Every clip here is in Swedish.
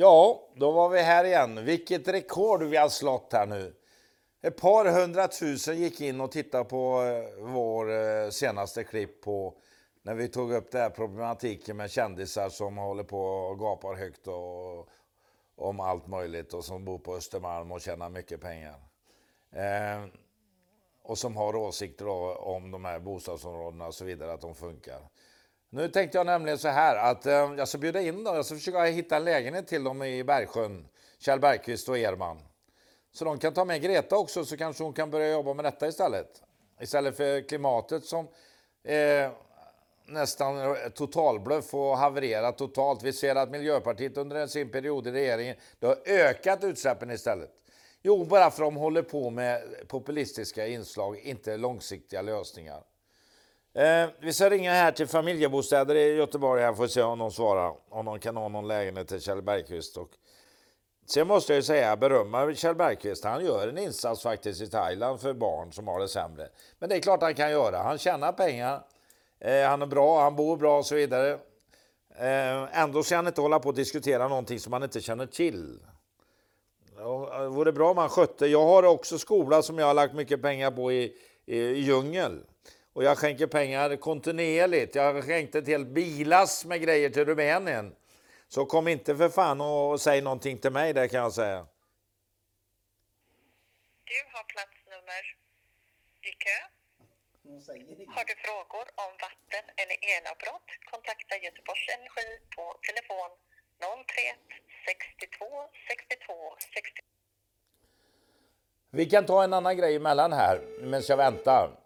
Ja, då var vi här igen. Vilket rekord vi har slått här nu. Ett par hundratusen gick in och tittade på eh, vår eh, senaste klipp på när vi tog upp det här problematiken med kändisar som håller på och gapar högt och, om allt möjligt och som bor på Östermalm och tjänar mycket pengar. Eh, och som har åsikter om de här bostadsområdena och så vidare, att de funkar. Nu tänkte jag nämligen så här att eh, jag ska bjuda in dem. Jag ska försöka hitta en lägenhet till dem i Bergsjön. Kjell Bergqvist och Erman. Så de kan ta med Greta också så kanske hon kan börja jobba med detta istället. Istället för klimatet som eh, nästan totalbluff och havererat totalt. Vi ser att Miljöpartiet under sin period i regeringen det har ökat utsläppen istället. Jo, bara för att de håller på med populistiska inslag, inte långsiktiga lösningar. Eh, vi ska ringa här till familjebostäder i Göteborg här för att se om de svarar. Om de kan ha någon lägenhet till Kjell Bergqvist. Och sen måste jag ju säga berömma Kjell Bergqvist. Han gör en insats faktiskt i Thailand för barn som har det sämre. Men det är klart han kan göra. Han tjänar pengar. Eh, han är bra, han bor bra och så vidare. Eh, ändå ska han inte hålla på och diskutera någonting som han inte känner till. Det vore bra om han skötte. Jag har också skola som jag har lagt mycket pengar på i, i, i djungeln. Och jag skänker pengar kontinuerligt. Jag har skänkt ett helt bilas med grejer till Rumänien. Så kom inte för fan och säg någonting till mig där kan jag säga. Du har platsnummer i kö. Har du frågor om vatten eller elavbrott kontakta Göteborgs Energi på telefon 031 62 62 62. Vi kan ta en annan grej emellan här medan jag väntar.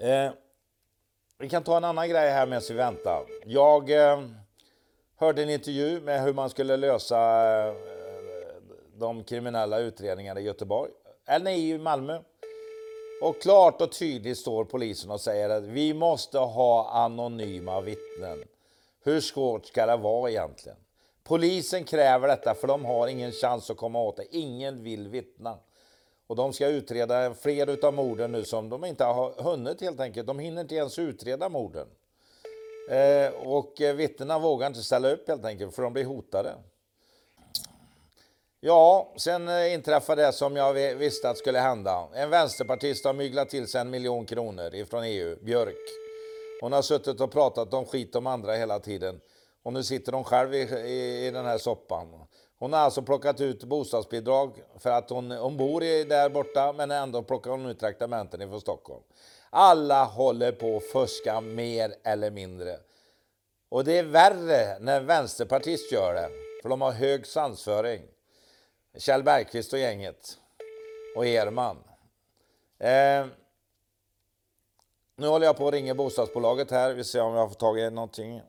Eh, vi kan ta en annan grej här medan vi väntar. Jag eh, hörde en intervju med hur man skulle lösa eh, de kriminella utredningarna i Göteborg, eller nej, i Malmö. Och klart och tydligt står polisen och säger att vi måste ha anonyma vittnen. Hur svårt ska det vara egentligen? Polisen kräver detta för de har ingen chans att komma åt det. Ingen vill vittna. Och de ska utreda fler av morden nu som de inte har hunnit helt enkelt. De hinner inte ens utreda morden. Eh, och vittnena vågar inte ställa upp helt enkelt för de blir hotade. Ja, sen inträffar inträffade det som jag visste att skulle hända. En vänsterpartist har myglat till sig en miljon kronor ifrån EU, Björk. Hon har suttit och pratat om skit om andra hela tiden. Och nu sitter hon själv i, i, i den här soppan. Hon har alltså plockat ut bostadsbidrag för att hon, hon bor i, där borta men ändå plockar hon ut traktamenten ifrån Stockholm. Alla håller på att fuska mer eller mindre. Och det är värre när vänsterpartist gör det, för de har hög svansföring. Kjell Bergqvist och gänget. Och Erman. Eh, nu håller jag på att ringa bostadsbolaget här. Vi ser om jag får tag i någonting.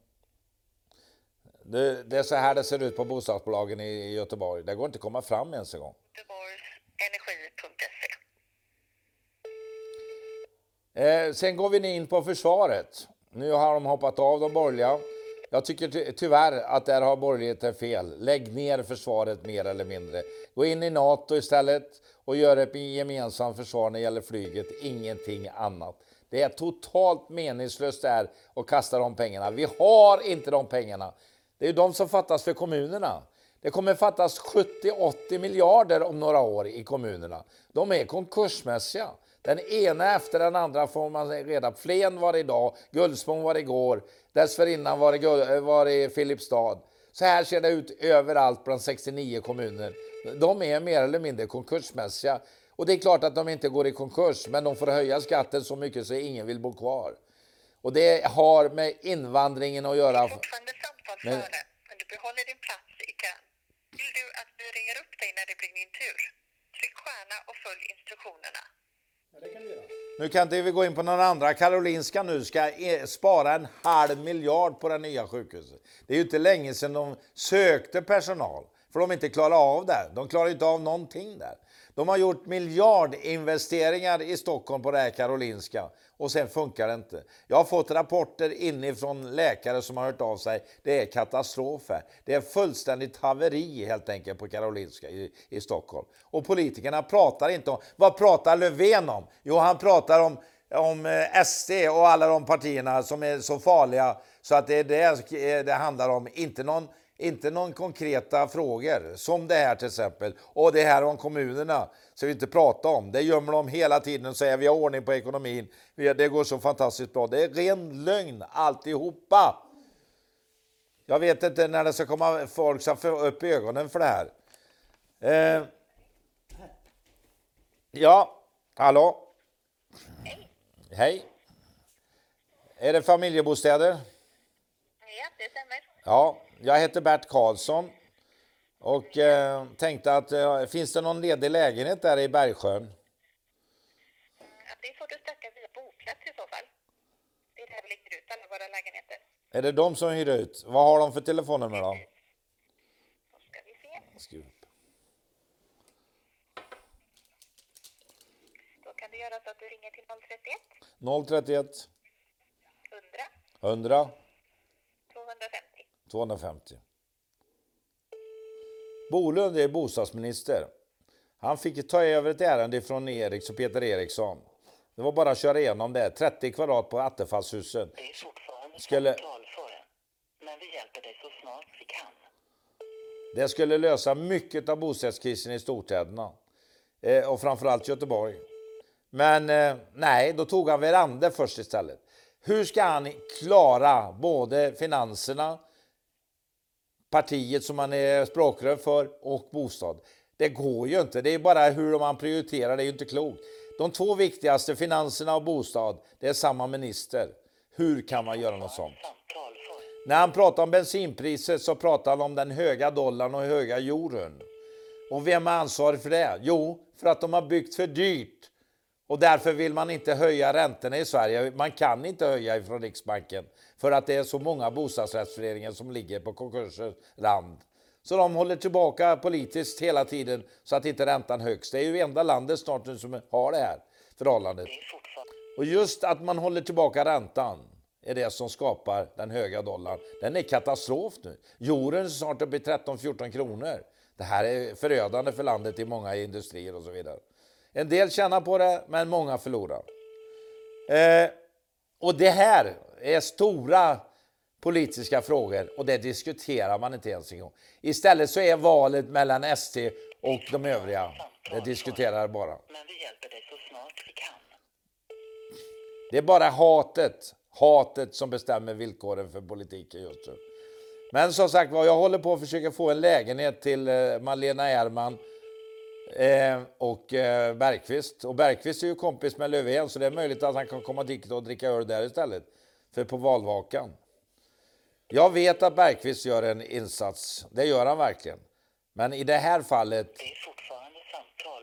Det, det, är så här det ser ut på bostadsbolagen i Göteborg. Det går inte att komma fram ens en gång. Göteborgsenergi.se eh, Sen går vi in på försvaret. Nu har de hoppat av de borgerliga. Jag tycker ty tyvärr att där har borgerligheten fel. Lägg ner försvaret mer eller mindre. Gå in i Nato istället och gör ett gemensamt försvar när det gäller flyget. Ingenting annat. Det är totalt meningslöst där att kasta de pengarna. Vi har inte de pengarna. Det är de som fattas för kommunerna. Det kommer fattas 70-80 miljarder om några år i kommunerna. De är konkursmässiga. Den ena efter den andra får man reda på. Flen var det idag, Gullspång var det igår, dessförinnan var det, eh, var det Filipstad. Så här ser det ut överallt bland 69 kommuner. De är mer eller mindre konkursmässiga. Och det är klart att de inte går i konkurs, men de får höja skatten så mycket så ingen vill bo kvar. Och det har med invandringen att göra. Men... före, men du behåller din plats i kön. Vill du att vi ringer upp dig när det blir din tur? Tryck stjärna och följ instruktionerna. Nu kan inte vi gå in på några andra. Karolinska nu ska e- spara en halv miljard på det nya sjukhuset. Det är ju inte länge sedan de sökte personal för de inte klarar av det. De klarar inte av någonting där. De har gjort miljardinvesteringar i Stockholm på det här Karolinska och sen funkar det inte. Jag har fått rapporter inifrån läkare som har hört av sig. Det är katastrof här. Det är fullständigt haveri helt enkelt på Karolinska i, i Stockholm. Och politikerna pratar inte om... Vad pratar Löfven om? Jo, han pratar om om eh, SD och alla de partierna som är så farliga så att det är det eh, det handlar om. Inte någon inte någon konkreta frågor, som det här till exempel. Och det här om kommunerna, så vi inte prata om. Det gömmer de hela tiden och säger vi har ordning på ekonomin. Det går så fantastiskt bra. Det är ren lögn alltihopa. Jag vet inte när det ska komma folk som får upp ögonen för det här. Eh. Ja, hallå? Hej. Hej. Är det familjebostäder? Ja, det stämmer. Ja, jag heter Bert Karlsson och eh, tänkte att eh, finns det någon ledig lägenhet där i Bergsjön? Ja, det får du söka via boplats i så fall. Det är där vi lägger ut alla våra lägenheter. Är det de som hyr ut? Vad har de för telefonnummer då? Då ska vi se. Skriv upp. Då kan du göra så att du ringer till 031 031 100 100 250. 250. Bolund är bostadsminister. Han fick ta över ett ärende från Eriks och Peter Eriksson. Det var bara att köra igenom det. 30 kvadrat på Attefallshusen. Det är fortfarande Skulle-. Men vi hjälper dig så snart vi kan. Det skulle lösa mycket av bostadskrisen i storstäderna. Eh, och framförallt Göteborg. Men eh, nej, då tog han Verande först istället. Hur ska han klara både finanserna, partiet som han är språkrör för och bostad? Det går ju inte. Det är bara hur man prioriterar, det är ju inte klokt. De två viktigaste, finanserna och bostad, det är samma minister. Hur kan man göra något sånt? När han pratar om bensinpriset så pratar han om den höga dollarn och höga euron. Och vem är ansvarig för det? Jo, för att de har byggt för dyrt. Och därför vill man inte höja räntorna i Sverige. Man kan inte höja ifrån Riksbanken för att det är så många bostadsrättsföreningar som ligger på konkursens rand. Så de håller tillbaka politiskt hela tiden så att inte räntan högs. Det är ju enda landet snart nu som har det här förhållandet. Och just att man håller tillbaka räntan är det som skapar den höga dollarn. Den är katastrof nu. Euron är snart uppe i 13-14 kronor. Det här är förödande för landet i många industrier och så vidare. En del tjänar på det, men många förlorar. Eh, och det här är stora politiska frågor och det diskuterar man inte ens en gång. Istället så är valet mellan ST och de övriga. Det diskuterar bara. Men vi hjälper dig så snart vi kan. Det är bara hatet, hatet som bestämmer villkoren för politiken just nu. Men som sagt var, jag håller på att försöka få en lägenhet till eh, Malena Ärman eh, och eh, Bergqvist. Och Bergqvist är ju kompis med Löfven så det är möjligt att han kan komma dit och dricka öl där istället. För på valvakan. Jag vet att Bergqvist gör en insats, det gör han verkligen. Men i det här fallet Det är fortfarande samtal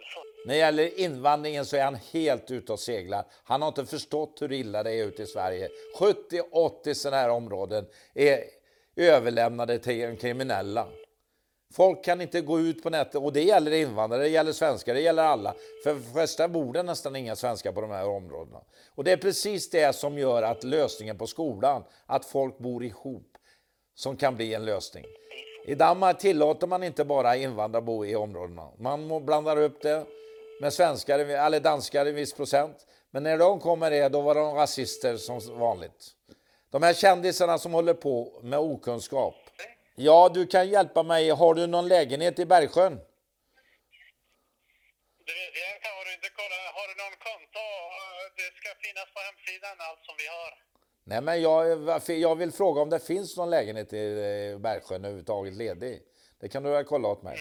när det gäller invandringen så är han helt ute och seglar. Han har inte förstått hur illa det är ute i Sverige. 70-80 sådana här områden är överlämnade till kriminella. Folk kan inte gå ut på nätet och det gäller invandrare, det gäller svenskar, det gäller alla. För de flesta bor det nästan inga svenskar på de här områdena. Och det är precis det som gör att lösningen på skolan, att folk bor ihop, som kan bli en lösning. I Danmark tillåter man inte bara invandrare bo i områdena. Man blandar upp det med svenskar, eller danskar i viss procent. Men när de kommer är då var de rasister som vanligt. De här kändisarna som håller på med okunskap. Ja, du kan hjälpa mig. Har du någon lägenhet i Bergsjön? Det, det kan du inte kolla. Har du någon konto? Det ska finnas på hemsidan allt som vi har. Nej, men jag, jag vill fråga om det finns någon lägenhet i eh, Bergsjön överhuvudtaget ledig. Det kan du väl kolla åt mig?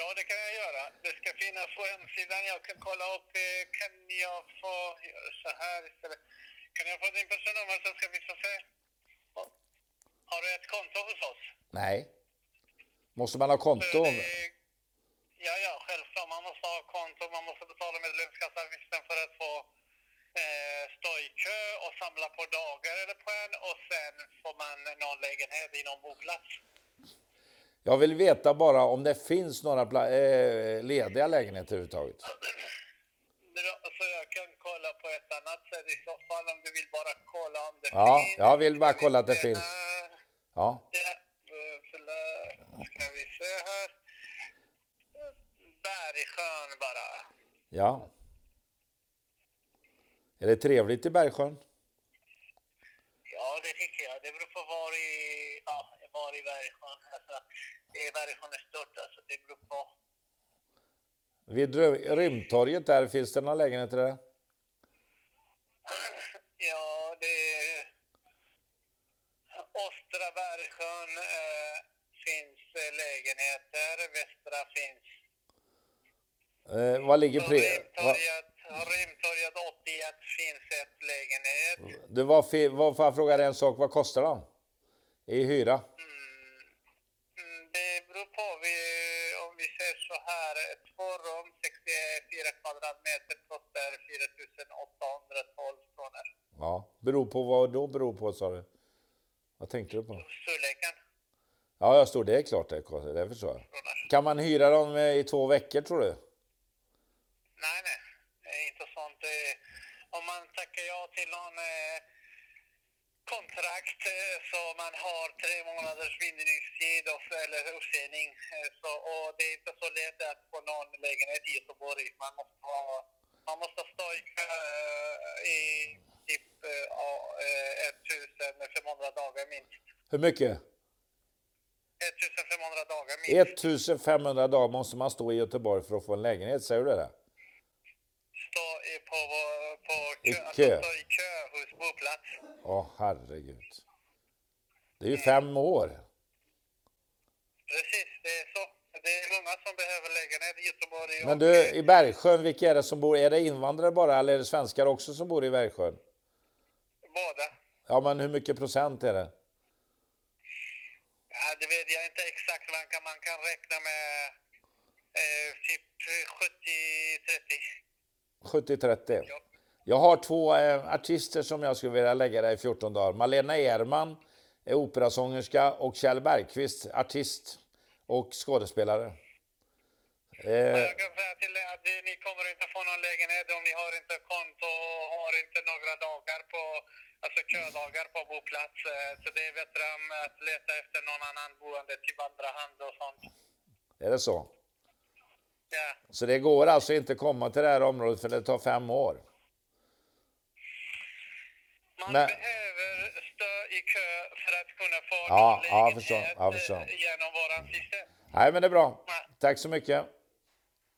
Ja, det kan jag göra. Det ska finnas på hemsidan. Jag kan kolla upp. eh, Kan jag få så här istället? Kan jag få din personnummer så ska vi få se? Har du ett konto hos oss? Nej. Måste man ha konto? Det- Ja, ja, självklart. Man måste ha konto. Man måste betala medlemskapsavgiften för att få eh, stå i kö och samla på dagar eller på en och sen får man någon lägenhet i någon boplats. Jag vill veta bara om det finns några eh, lediga lägenheter överhuvudtaget. Så jag kan kolla på ett annat sätt i så fall om du vill bara kolla om det Ja, finns. jag vill bara kolla att det finns. Ja. Ja, förlåt. ska vi se här. Bergsjön bara. Ja. Är det trevligt i Bergsjön? Ja, det tycker jag. Det beror på var i... Ja, var i Bergsjön. Alltså, Bergsjön är stort, alltså det beror på. Vid Rymdtorget där, finns det några lägenheter där? Ja, det. Östra Bergsjön eh, finns eh, lägenheter, västra finns... Eh, vad ligger På pri... Va, Rymdtorget, Rymdtorget 81 finns ett lägenhet. du, vad, får jag fråga dig en sak, vad kostar de? I hyra? Mm, det beror på. Vi, om vi säger så här, två rum, 64 kvadratmeter kostar 4 812 kronor. Ja, beror på vad då beror på sa du? Vad tänkte du på? Storleken Ja, jag står det är klart det det förstår jag. Kan man hyra dem eh, i två veckor tror du? Nej, nej, det är inte sånt. Eh, Om man tackar ja till någon eh, kontrakt så man har tre månaders bindningstid eller uppsägning. Så, och det är inte så lätt att få någon lägenhet i Göteborg. Man måste, ha, man måste stå i i typ eh, ja, eh, 1500 dagar minst. Hur mycket? 1500 dagar minst. 1500 dagar måste man stå i Göteborg för att få en lägenhet, säger du det? Stå i, på, på I kö, kö. Alltså i kö hos boplats. Åh, herregud. Det är ju fem år. Precis, det är så. Det är många som behöver lägenhet i Göteborg. Men du, eh, i Bergsjön, vilka är det som bor? Är det invandrare bara eller är det svenskar också som bor i Bergsjön? Båda. Ja, men hur mycket procent är det? Ja, det vet jag inte exakt. Man kan, man kan räkna med eh, typ 70-30. 70-30. Ja. Jag har två eh, artister som jag skulle vilja lägga där i 14 dagar. Malena Erman är operasångerska och Kjell Bergqvist, artist och skådespelare. Eh, Jag kan säga till er att ni kommer inte få någon lägenhet om ni har inte konto och har inte några dagar ködagar på boplats. Eh, Så det är bättre om att leta efter någon annan boende till andra hand och sånt. är det så? Ja. Så det går alltså inte komma till det här området för det tar fem år. Man Men- behöver stå i kö för att kunna få Ja, ja, förstår, jag förstår. eh, genom våran system. Nej, men det är bra. Nej. Tack så mycket.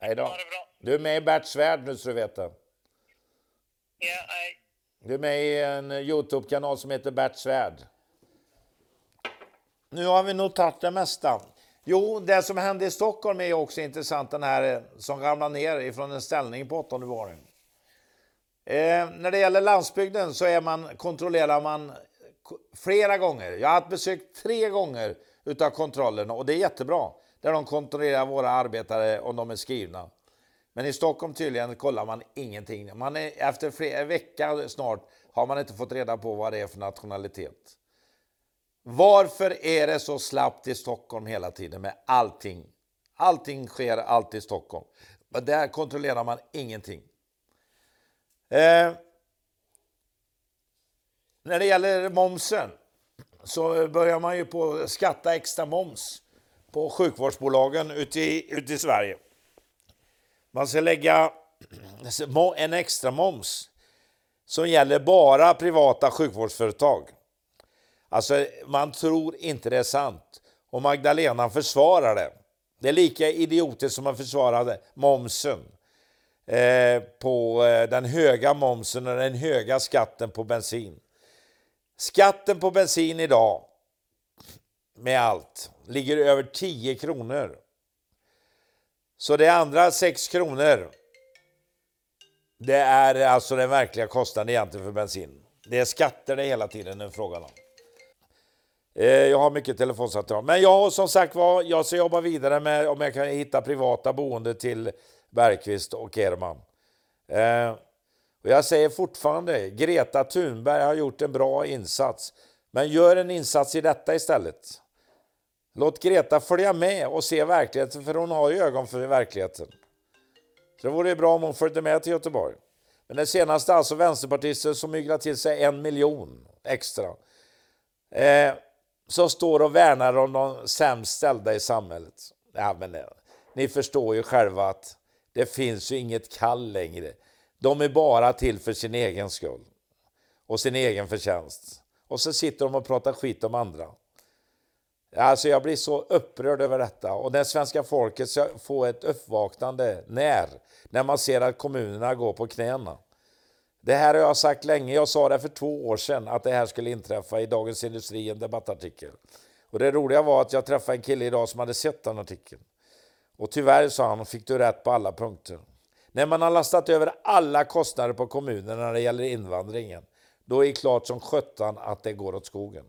Hej då. Du är med i Bert Svärd nu så du vet det. Ja, hej. Du är med i en Youtube-kanal som heter Bert Svärd. Nu har vi nog tagit det mesta. Jo, det som hände i Stockholm är också intressant, den här eh, som ramlade ner ifrån en ställning på åttonde våren. Eh, när det gäller landsbygden så är man, kontrollerar man flera gånger. Jag har haft besök tre gånger utav kontrollerna och det är jättebra. Där de kontrollerar våra arbetare om de är skrivna. Men i Stockholm tydligen kollar man ingenting. Man är, efter flera, en vecka snart har man inte fått reda på vad det är för nationalitet. Varför är det så slappt i Stockholm hela tiden med allting? Allting sker alltid i Stockholm. Men där kontrollerar man ingenting. Eh, när det gäller momsen så börjar man ju på skatta extra moms på sjukvårdsbolagen ute i, ute i Sverige. Man ska lägga en extra moms som gäller bara privata sjukvårdsföretag. Alltså, man tror inte det är sant. Och Magdalena försvarar det. Det är lika idiotiskt som att försvara momsen. Eh, på eh, den höga momsen och den höga skatten på bensin. Skatten på bensin idag, med allt, ligger över 10 kronor. Så det andra 6 kronor, det är alltså den verkliga kostnaden egentligen för bensin. Det är skatter det hela tiden är frågan om. Eh, jag har mycket telefonsamtal. Men jag som sagt var, jag ska jobba vidare med om jag kan hitta privata boende till Bergqvist och Erman. Eh, och jag säger fortfarande, Greta Thunberg har gjort en bra insats. Men gör en insats i detta istället. Låt Greta följa med och se verkligheten, för hon har ju ögon för verkligheten. Så det vore ju bra om hon följde med till Göteborg. Men den senaste är alltså vänsterpartister som myglar till sig en miljon extra. Eh, som står och värnar om de sämst ställda i samhället. Ja, men, nej. ni förstår ju själva att det finns ju inget kall längre. De är bara till för sin egen skull och sin egen förtjänst. Och så sitter de och pratar skit om andra. Alltså jag blir så upprörd över detta. Och när svenska folket ska få ett uppvaknande, när? När man ser att kommunerna går på knäna. Det här har jag sagt länge. Jag sa det för två år sedan att det här skulle inträffa i Dagens Industri, en debattartikel. Och det roliga var att jag träffade en kille idag som hade sett den artikeln. Och tyvärr, sa han, fick du rätt på alla punkter. När man har lastat över alla kostnader på kommunerna när det gäller invandringen, då är det klart som sjutton att det går åt skogen.